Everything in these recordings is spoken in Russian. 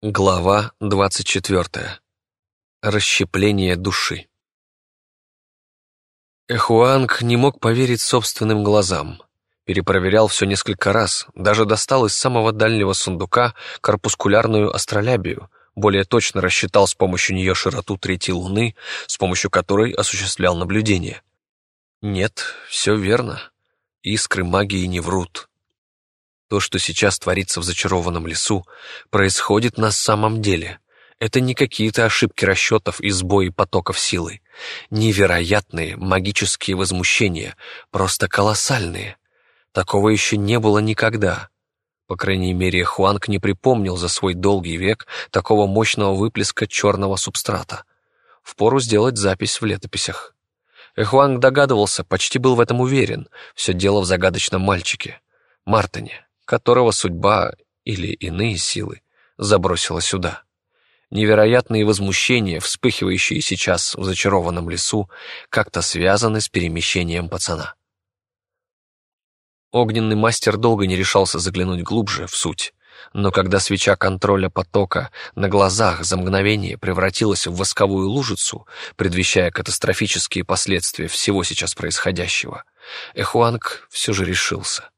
Глава 24. Расщепление души. Эхуанг не мог поверить собственным глазам. Перепроверял все несколько раз, даже достал из самого дальнего сундука корпускулярную астролябию, более точно рассчитал с помощью нее широту третьей луны, с помощью которой осуществлял наблюдение. Нет, все верно. Искры магии не врут. То, что сейчас творится в зачарованном лесу, происходит на самом деле. Это не какие-то ошибки расчетов и сбои потоков силы. Невероятные магические возмущения, просто колоссальные. Такого еще не было никогда. По крайней мере, Хуанг не припомнил за свой долгий век такого мощного выплеска черного субстрата. Впору сделать запись в летописях. Эхуанг догадывался, почти был в этом уверен. Все дело в загадочном мальчике. Мартине которого судьба или иные силы забросила сюда. Невероятные возмущения, вспыхивающие сейчас в зачарованном лесу, как-то связаны с перемещением пацана. Огненный мастер долго не решался заглянуть глубже в суть, но когда свеча контроля потока на глазах за мгновение превратилась в восковую лужицу, предвещая катастрофические последствия всего сейчас происходящего, Эхуанг все же решился.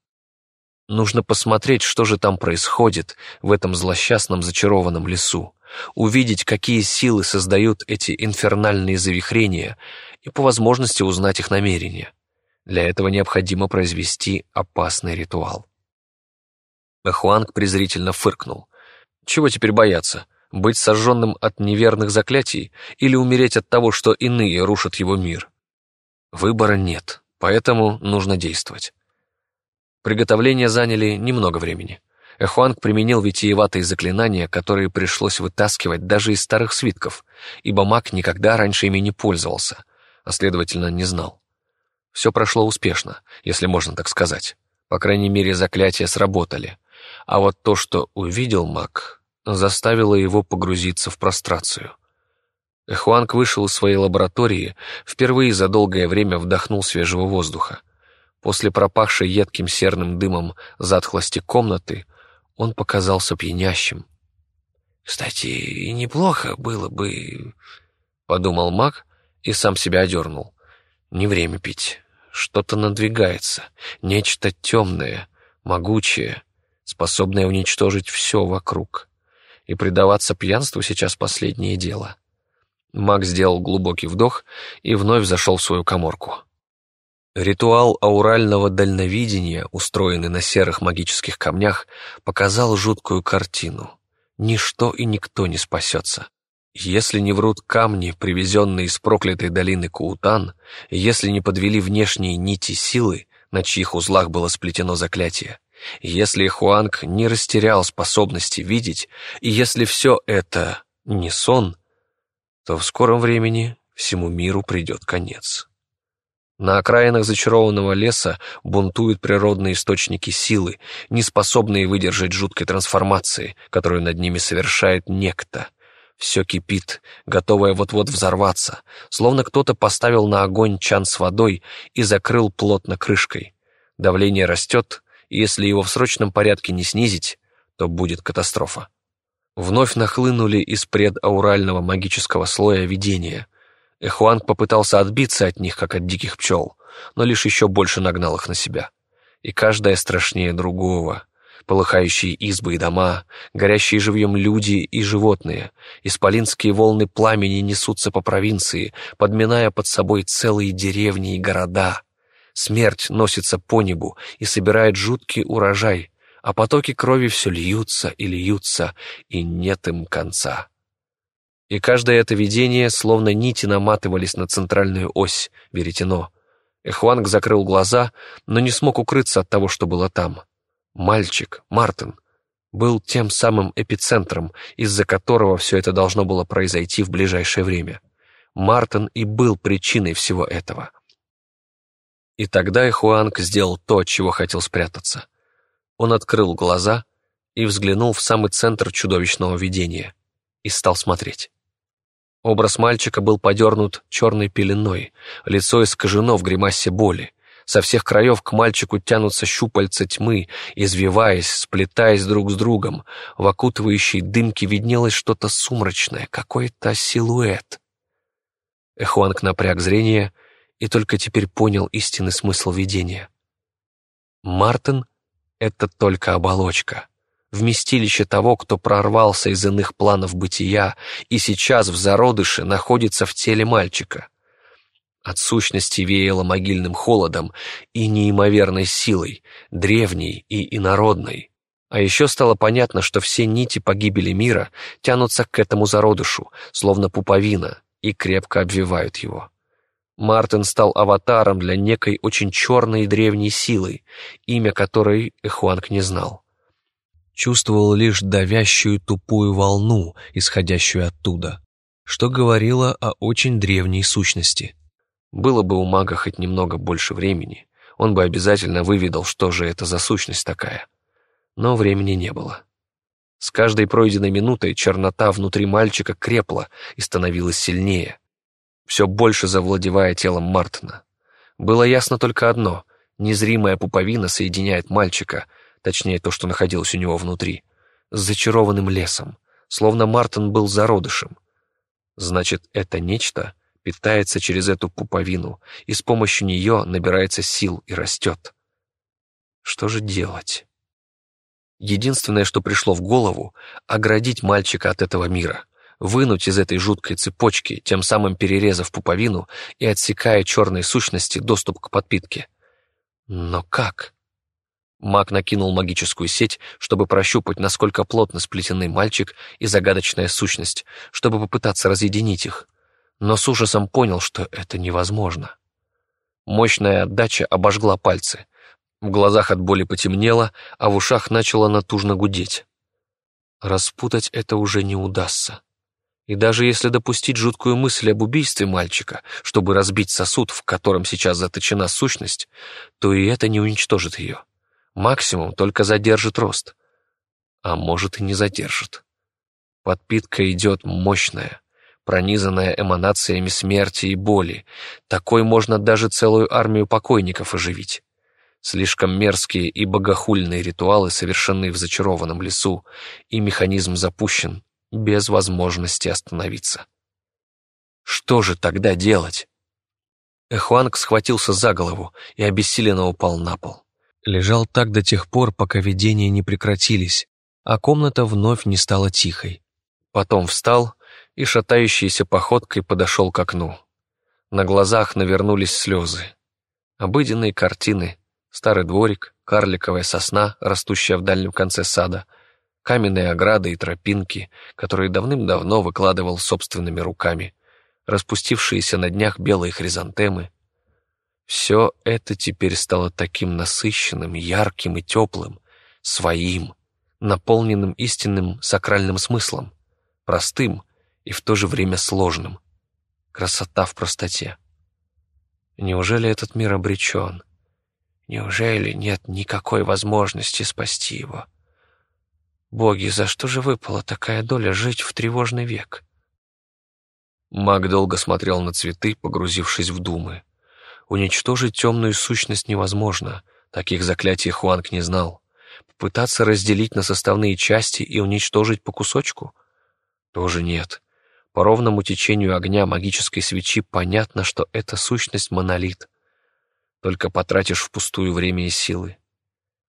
Нужно посмотреть, что же там происходит в этом злосчастном зачарованном лесу, увидеть, какие силы создают эти инфернальные завихрения и по возможности узнать их намерения. Для этого необходимо произвести опасный ритуал. Эхуанг презрительно фыркнул. Чего теперь бояться? Быть сожженным от неверных заклятий или умереть от того, что иные рушат его мир? Выбора нет, поэтому нужно действовать. Приготовления заняли немного времени. Эхуанг применил витиеватые заклинания, которые пришлось вытаскивать даже из старых свитков, ибо маг никогда раньше ими не пользовался, а следовательно не знал. Все прошло успешно, если можно так сказать. По крайней мере, заклятия сработали. А вот то, что увидел маг, заставило его погрузиться в прострацию. Эхуанг вышел из своей лаборатории, впервые за долгое время вдохнул свежего воздуха. После пропахшей едким серным дымом затхлости комнаты он показался пьянящим. «Кстати, неплохо было бы...» — подумал маг и сам себя одернул. «Не время пить. Что-то надвигается. Нечто темное, могучее, способное уничтожить все вокруг. И предаваться пьянству сейчас последнее дело». Маг сделал глубокий вдох и вновь зашел в свою коморку. Ритуал аурального дальновидения, устроенный на серых магических камнях, показал жуткую картину. Ничто и никто не спасется. Если не врут камни, привезенные из проклятой долины Куутан, если не подвели внешние нити силы, на чьих узлах было сплетено заклятие, если Хуанг не растерял способности видеть, и если все это не сон, то в скором времени всему миру придет конец. На окраинах зачарованного леса бунтуют природные источники силы, не способные выдержать жуткой трансформации, которую над ними совершает некто. Все кипит, готовое вот-вот взорваться, словно кто-то поставил на огонь чан с водой и закрыл плотно крышкой. Давление растет, и если его в срочном порядке не снизить, то будет катастрофа. Вновь нахлынули из предаурального магического слоя видения — Эхуанг попытался отбиться от них, как от диких пчел, но лишь еще больше нагнал их на себя. И каждая страшнее другого. Полыхающие избы и дома, горящие живьем люди и животные, исполинские волны пламени несутся по провинции, подминая под собой целые деревни и города. Смерть носится по небу и собирает жуткий урожай, а потоки крови все льются и льются, и нет им конца и каждое это видение словно нити наматывались на центральную ось, веретено. Эхуанг закрыл глаза, но не смог укрыться от того, что было там. Мальчик, Мартин, был тем самым эпицентром, из-за которого все это должно было произойти в ближайшее время. Мартин и был причиной всего этого. И тогда Эхуанг сделал то, от чего хотел спрятаться. Он открыл глаза и взглянул в самый центр чудовищного видения и стал смотреть. Образ мальчика был подернут черной пеленой, лицо искажено в гримасе боли. Со всех краев к мальчику тянутся щупальца тьмы, извиваясь, сплетаясь друг с другом. В окутывающей дымке виднелось что-то сумрачное, какой-то силуэт. Эхуанг напряг зрение и только теперь понял истинный смысл видения. Мартин — это только оболочка, вместилище того, кто прорвался из иных планов бытия и сейчас в зародыше находится в теле мальчика. От сущности веяло могильным холодом и неимоверной силой, древней и инородной. А еще стало понятно, что все нити погибели мира тянутся к этому зародышу, словно пуповина, и крепко обвивают его. Мартин стал аватаром для некой очень черной и древней силы, имя которой Эхуанг не знал. Чувствовал лишь давящую тупую волну, исходящую оттуда, что говорило о очень древней сущности. Было бы у мага хоть немного больше времени, он бы обязательно выведал, что же это за сущность такая. Но времени не было. С каждой пройденной минутой чернота внутри мальчика крепла и становилась сильнее, все больше завладевая телом Мартина. Было ясно только одно — незримая пуповина соединяет мальчика, точнее то, что находилось у него внутри, с зачарованным лесом, словно Мартин был зародышем. Значит, это нечто питается через эту пуповину, и с помощью нее набирается сил и растет. Что же делать? Единственное, что пришло в голову — оградить мальчика от этого мира, вынуть из этой жуткой цепочки, тем самым перерезав пуповину и отсекая черной сущности доступ к подпитке. Но как? Маг накинул магическую сеть, чтобы прощупать, насколько плотно сплетены мальчик и загадочная сущность, чтобы попытаться разъединить их но с ужасом понял, что это невозможно. Мощная отдача обожгла пальцы. В глазах от боли потемнело, а в ушах начало натужно гудеть. Распутать это уже не удастся. И даже если допустить жуткую мысль об убийстве мальчика, чтобы разбить сосуд, в котором сейчас заточена сущность, то и это не уничтожит ее. Максимум только задержит рост. А может и не задержит. Подпитка идет мощная, пронизанная эманациями смерти и боли. Такой можно даже целую армию покойников оживить. Слишком мерзкие и богохульные ритуалы совершены в зачарованном лесу, и механизм запущен без возможности остановиться. Что же тогда делать? Эхуанг схватился за голову и обессиленно упал на пол. Лежал так до тех пор, пока видения не прекратились, а комната вновь не стала тихой. Потом встал и шатающейся походкой подошел к окну. На глазах навернулись слезы. Обыденные картины, старый дворик, карликовая сосна, растущая в дальнем конце сада, каменные ограды и тропинки, которые давным-давно выкладывал собственными руками, распустившиеся на днях белые хризантемы. Все это теперь стало таким насыщенным, ярким и теплым, своим, наполненным истинным сакральным смыслом, простым, и в то же время сложным. Красота в простоте. Неужели этот мир обречен? Неужели нет никакой возможности спасти его? Боги, за что же выпала такая доля жить в тревожный век? Маг долго смотрел на цветы, погрузившись в думы. Уничтожить темную сущность невозможно, таких заклятий Хуанг не знал. Попытаться разделить на составные части и уничтожить по кусочку? Тоже нет. По ровному течению огня магической свечи понятно, что это сущность монолит. Только потратишь впустую время и силы.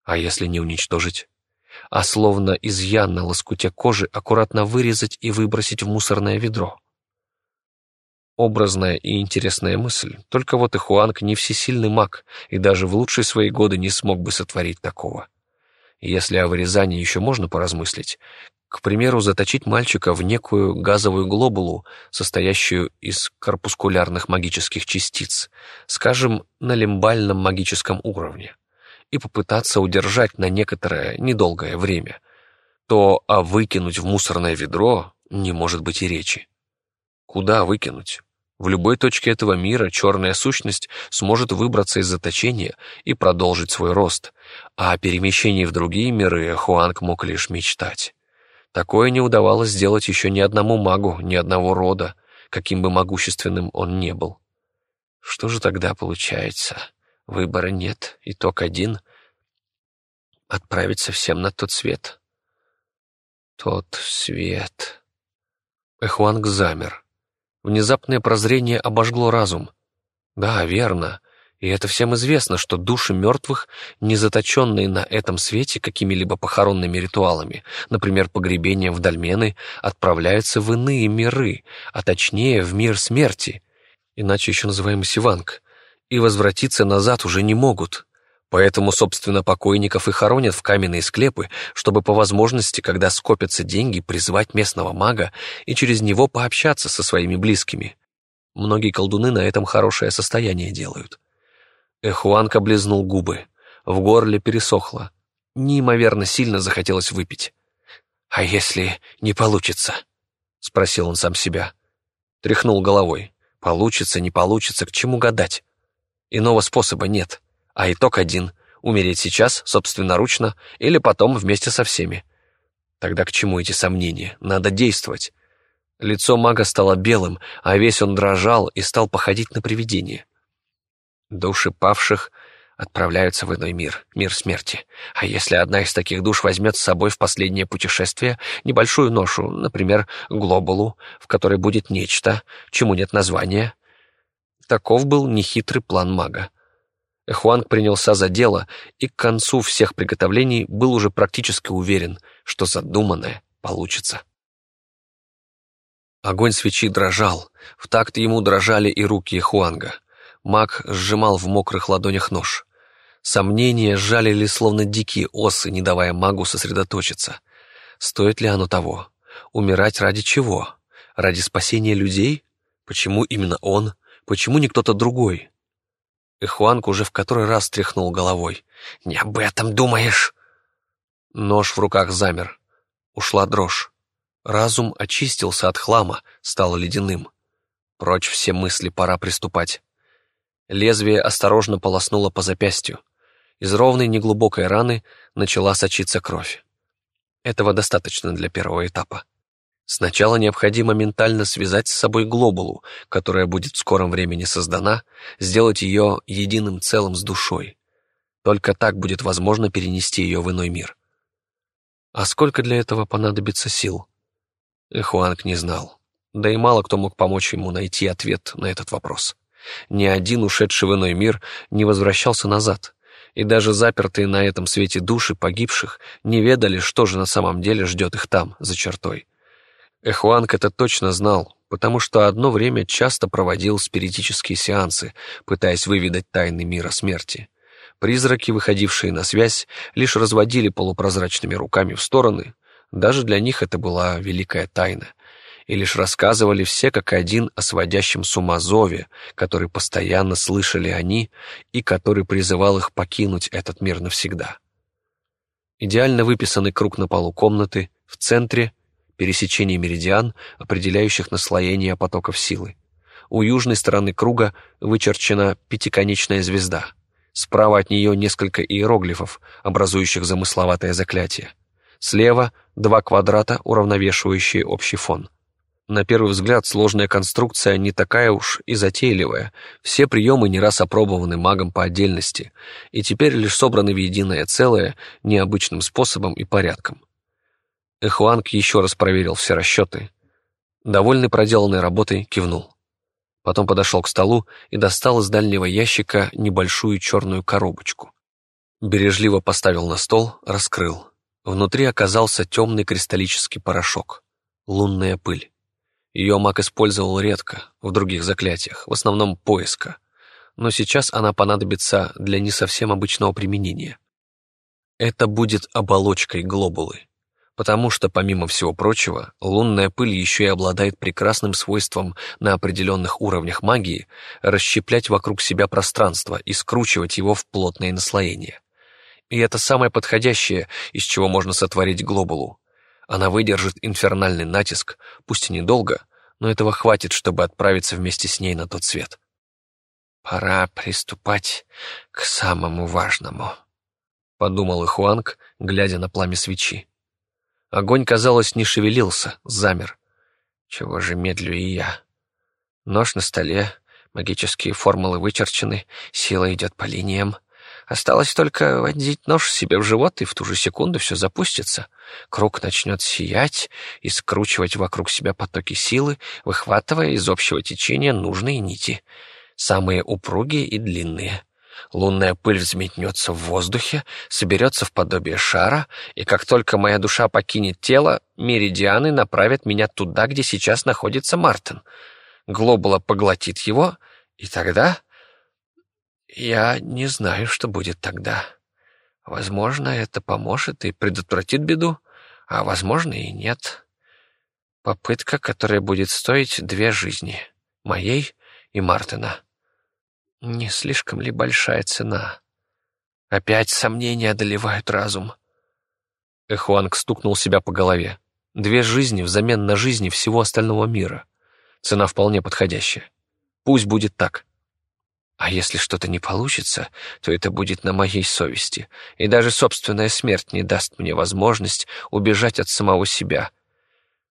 А если не уничтожить? А словно изъян на лоскуте кожи аккуратно вырезать и выбросить в мусорное ведро. Образная и интересная мысль, только вот и Хуанг не всесильный маг и даже в лучшие свои годы не смог бы сотворить такого. Если о вырезании еще можно поразмыслить, к примеру, заточить мальчика в некую газовую глобулу, состоящую из корпускулярных магических частиц, скажем, на лимбальном магическом уровне, и попытаться удержать на некоторое недолгое время, то а выкинуть в мусорное ведро не может быть и речи. Куда выкинуть? В любой точке этого мира черная сущность сможет выбраться из заточения и продолжить свой рост, а о перемещении в другие миры Хуанг мог лишь мечтать. Такое не удавалось сделать еще ни одному магу, ни одного рода, каким бы могущественным он не был. Что же тогда получается? Выбора нет, итог один — отправиться всем на тот свет. Тот свет. Эхуанг замер. Внезапное прозрение обожгло разум. Да, верно. И это всем известно, что души мертвых, не заточенные на этом свете какими-либо похоронными ритуалами, например, погребением в дольмены, отправляются в иные миры, а точнее в мир смерти, иначе еще называемый Сиванг, и возвратиться назад уже не могут. Поэтому, собственно, покойников и хоронят в каменные склепы, чтобы по возможности, когда скопятся деньги, призвать местного мага и через него пообщаться со своими близкими. Многие колдуны на этом хорошее состояние делают. Эхуанка облизнул губы. В горле пересохло. Неимоверно сильно захотелось выпить. «А если не получится?» — спросил он сам себя. Тряхнул головой. «Получится, не получится, к чему гадать?» Иного способа нет, а итог один — умереть сейчас, собственноручно, или потом вместе со всеми. Тогда к чему эти сомнения? Надо действовать. Лицо мага стало белым, а весь он дрожал и стал походить на привидение. Души павших отправляются в иной мир, мир смерти. А если одна из таких душ возьмет с собой в последнее путешествие небольшую ношу, например, глобулу, в которой будет нечто, чему нет названия, Таков был нехитрый план мага. Эхуанг принялся за дело и к концу всех приготовлений был уже практически уверен, что задуманное получится. Огонь свечи дрожал, в такт ему дрожали и руки Эхуанга. Маг сжимал в мокрых ладонях нож. Сомнения жалили словно дикие осы, не давая магу сосредоточиться. Стоит ли оно того? Умирать ради чего? Ради спасения людей? Почему именно он? Почему не кто-то другой? Эхуанг уже в который раз тряхнул головой. «Не об этом думаешь!» Нож в руках замер. Ушла дрожь. Разум очистился от хлама, стал ледяным. Прочь все мысли, пора приступать. Лезвие осторожно полоснуло по запястью. Из ровной неглубокой раны начала сочиться кровь. Этого достаточно для первого этапа. Сначала необходимо ментально связать с собой глобулу, которая будет в скором времени создана, сделать ее единым целым с душой. Только так будет возможно перенести ее в иной мир. А сколько для этого понадобится сил? Эхуанг не знал. Да и мало кто мог помочь ему найти ответ на этот вопрос. Ни один ушедший в иной мир не возвращался назад, и даже запертые на этом свете души погибших не ведали, что же на самом деле ждет их там, за чертой. Эхуанг это точно знал, потому что одно время часто проводил спиритические сеансы, пытаясь выведать тайны мира смерти. Призраки, выходившие на связь, лишь разводили полупрозрачными руками в стороны. Даже для них это была великая тайна. И лишь рассказывали все как один о сводящем с ума зове, который постоянно слышали они и который призывал их покинуть этот мир навсегда. Идеально выписанный круг на полу комнаты, в центре — пересечении меридиан, определяющих наслоение потоков силы. У южной стороны круга вычерчена пятиконечная звезда. Справа от нее несколько иероглифов, образующих замысловатое заклятие. Слева — два квадрата, уравновешивающие общий фон. На первый взгляд сложная конструкция не такая уж и затейливая. Все приемы не раз опробованы магом по отдельности, и теперь лишь собраны в единое целое необычным способом и порядком. Эхуанг еще раз проверил все расчеты. Довольный проделанной работой, кивнул. Потом подошел к столу и достал из дальнего ящика небольшую черную коробочку. Бережливо поставил на стол, раскрыл. Внутри оказался темный кристаллический порошок. Лунная пыль. Ее маг использовал редко, в других заклятиях, в основном поиска. Но сейчас она понадобится для не совсем обычного применения. Это будет оболочкой глобулы потому что, помимо всего прочего, лунная пыль еще и обладает прекрасным свойством на определенных уровнях магии расщеплять вокруг себя пространство и скручивать его в плотные наслоения. И это самое подходящее, из чего можно сотворить глобулу. Она выдержит инфернальный натиск, пусть и недолго, но этого хватит, чтобы отправиться вместе с ней на тот свет. «Пора приступать к самому важному», — подумал Ихуанг, глядя на пламя свечи. Огонь, казалось, не шевелился, замер. Чего же медлю и я? Нож на столе, Магические формулы вычерчены, сила идет по линиям. Осталось только вонзить нож себе в живот, и в ту же секунду все запустится. Круг начнет сиять и скручивать вокруг себя потоки силы, выхватывая из общего течения нужные нити, самые упругие и длинные. Лунная пыль взметнется в воздухе, соберется в подобие шара, и как только моя душа покинет тело, меридианы направят меня туда, где сейчас находится Мартин. Глобула поглотит его, и тогда... Я не знаю, что будет тогда. Возможно, это поможет и предотвратит беду, а возможно и нет. Попытка, которая будет стоить две жизни, моей и Мартина. Не слишком ли большая цена? Опять сомнения одолевают разум. Эхуанг стукнул себя по голове. Две жизни взамен на жизни всего остального мира. Цена вполне подходящая. Пусть будет так. А если что-то не получится, то это будет на моей совести, и даже собственная смерть не даст мне возможность убежать от самого себя.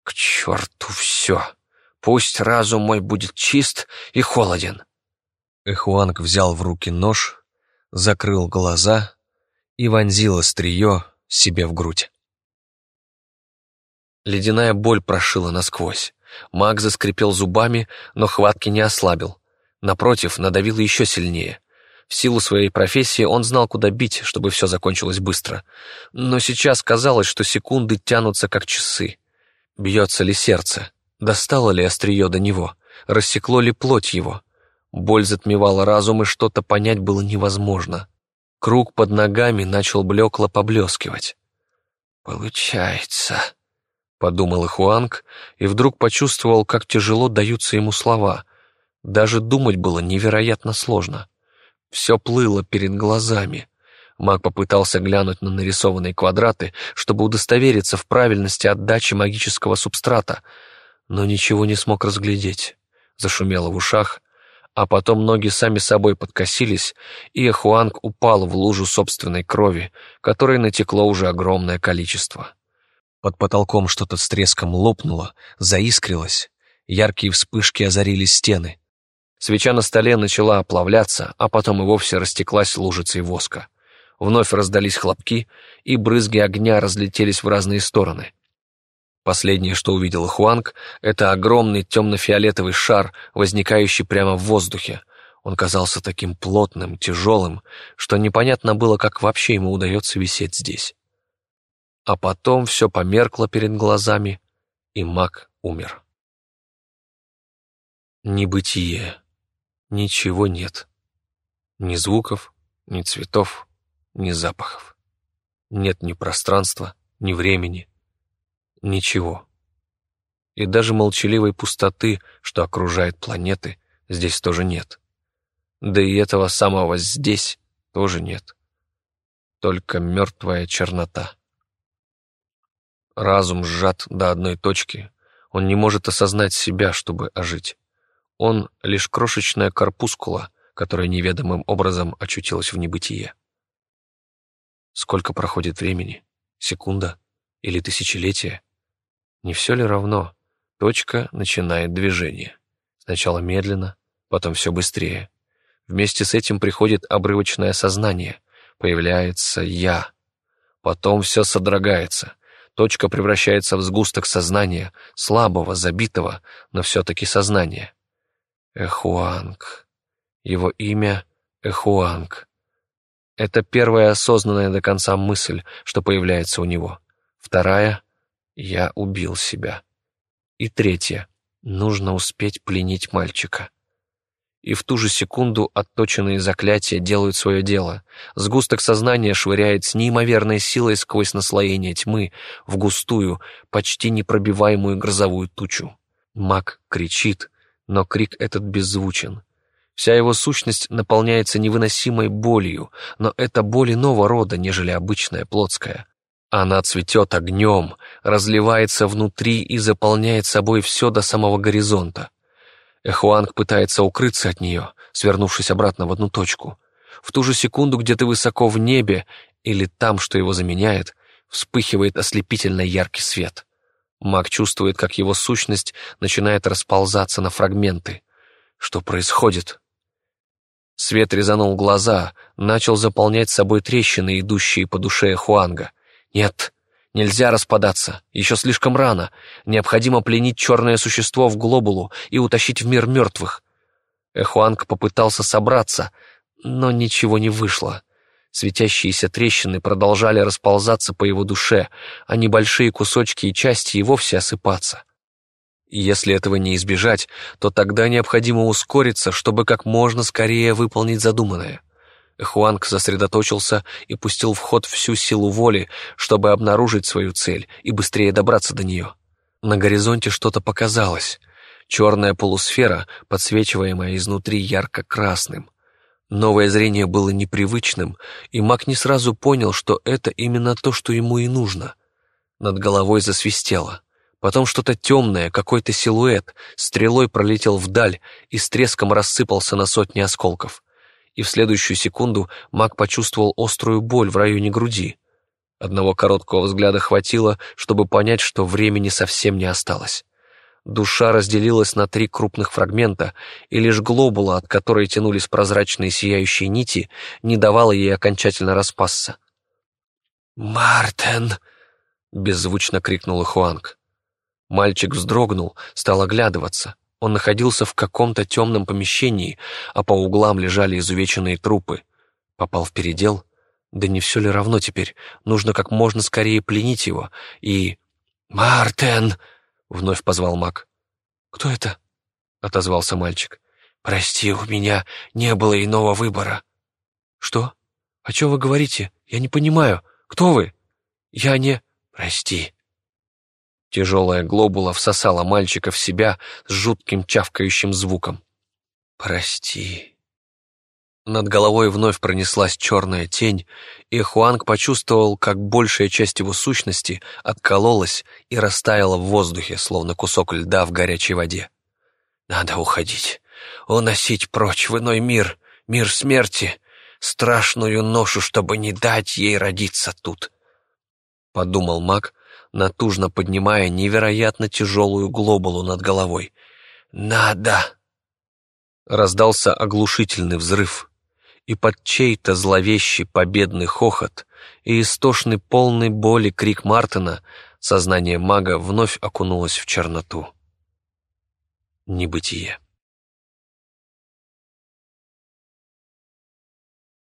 К черту все! Пусть разум мой будет чист и холоден. Эхуанг взял в руки нож, закрыл глаза и вонзил острие себе в грудь. Ледяная боль прошила насквозь. Маг заскрипел зубами, но хватки не ослабил. Напротив, надавил еще сильнее. В силу своей профессии он знал, куда бить, чтобы все закончилось быстро. Но сейчас казалось, что секунды тянутся, как часы. Бьется ли сердце? Достало ли острие до него? Рассекло ли плоть его? Боль затмевала разум, и что-то понять было невозможно. Круг под ногами начал блекло поблескивать. «Получается», — подумал Ихуанг, и вдруг почувствовал, как тяжело даются ему слова. Даже думать было невероятно сложно. Все плыло перед глазами. Маг попытался глянуть на нарисованные квадраты, чтобы удостовериться в правильности отдачи магического субстрата, но ничего не смог разглядеть. Зашумело в ушах, а потом ноги сами собой подкосились, и Эхуанг упал в лужу собственной крови, которой натекло уже огромное количество. Под потолком что-то с треском лопнуло, заискрилось, яркие вспышки озарили стены. Свеча на столе начала оплавляться, а потом и вовсе растеклась лужицей воска. Вновь раздались хлопки, и брызги огня разлетелись в разные стороны. Последнее, что увидел Хуанг, это огромный темно-фиолетовый шар, возникающий прямо в воздухе. Он казался таким плотным, тяжелым, что непонятно было, как вообще ему удается висеть здесь. А потом все померкло перед глазами, и маг умер. Небытие. Ничего нет. Ни звуков, ни цветов, ни запахов. Нет ни пространства, ни времени, ничего. И даже молчаливой пустоты, что окружает планеты, здесь тоже нет. Да и этого самого здесь тоже нет. Только мертвая чернота. Разум сжат до одной точки, он не может осознать себя, чтобы ожить. Он — лишь крошечная корпускула, которая неведомым образом очутилась в небытие. Сколько проходит времени? Секунда? Или тысячелетие? Не все ли равно? Точка начинает движение. Сначала медленно, потом все быстрее. Вместе с этим приходит обрывочное сознание. Появляется «я». Потом все содрогается. Точка превращается в сгусток сознания, слабого, забитого, но все-таки сознания. Эхуанг. Его имя Эхуанг. Это первая осознанная до конца мысль, что появляется у него. Вторая я убил себя. И третье. Нужно успеть пленить мальчика. И в ту же секунду отточенные заклятия делают свое дело. Сгусток сознания швыряет с неимоверной силой сквозь наслоение тьмы в густую, почти непробиваемую грозовую тучу. Маг кричит, но крик этот беззвучен. Вся его сущность наполняется невыносимой болью, но это боль иного рода, нежели обычная плотская. Она цветет огнем, разливается внутри и заполняет собой все до самого горизонта. Эхуанг пытается укрыться от нее, свернувшись обратно в одну точку. В ту же секунду где-то высоко в небе, или там, что его заменяет, вспыхивает ослепительно яркий свет. Маг чувствует, как его сущность начинает расползаться на фрагменты. Что происходит? Свет резанул глаза, начал заполнять собой трещины, идущие по душе Хуанга. Нет, нельзя распадаться, еще слишком рано. Необходимо пленить черное существо в глобулу и утащить в мир мертвых. Эхуанг попытался собраться, но ничего не вышло. Светящиеся трещины продолжали расползаться по его душе, а небольшие кусочки и части и вовсе осыпаться. Если этого не избежать, то тогда необходимо ускориться, чтобы как можно скорее выполнить задуманное. Хуанг сосредоточился и пустил в ход всю силу воли, чтобы обнаружить свою цель и быстрее добраться до нее. На горизонте что-то показалось. Черная полусфера, подсвечиваемая изнутри ярко-красным. Новое зрение было непривычным, и маг не сразу понял, что это именно то, что ему и нужно. Над головой засвистело. Потом что-то темное, какой-то силуэт, стрелой пролетел вдаль и с треском рассыпался на сотни осколков. И в следующую секунду маг почувствовал острую боль в районе груди. Одного короткого взгляда хватило, чтобы понять, что времени совсем не осталось. Душа разделилась на три крупных фрагмента, и лишь глобула, от которой тянулись прозрачные сияющие нити, не давала ей окончательно распасться. «Мартен!» — беззвучно крикнул Хуанг. Мальчик вздрогнул, стал оглядываться. Он находился в каком-то темном помещении, а по углам лежали изувеченные трупы. Попал в передел? Да не все ли равно теперь? Нужно как можно скорее пленить его и... «Мартен!» — вновь позвал маг. «Кто это?» — отозвался мальчик. «Прости, у меня не было иного выбора». «Что? О чем вы говорите? Я не понимаю. Кто вы?» «Я не...» «Прости», Тяжелая глобула всосала мальчика в себя с жутким чавкающим звуком. «Прости». Над головой вновь пронеслась черная тень, и Хуанг почувствовал, как большая часть его сущности откололась и растаяла в воздухе, словно кусок льда в горячей воде. «Надо уходить, уносить прочь в иной мир, мир смерти, страшную ношу, чтобы не дать ей родиться тут», — подумал маг, натужно поднимая невероятно тяжелую глобулу над головой. «Надо!» Раздался оглушительный взрыв, и под чей-то зловещий победный хохот и истошный полный боли крик Мартина сознание мага вновь окунулось в черноту. Небытие.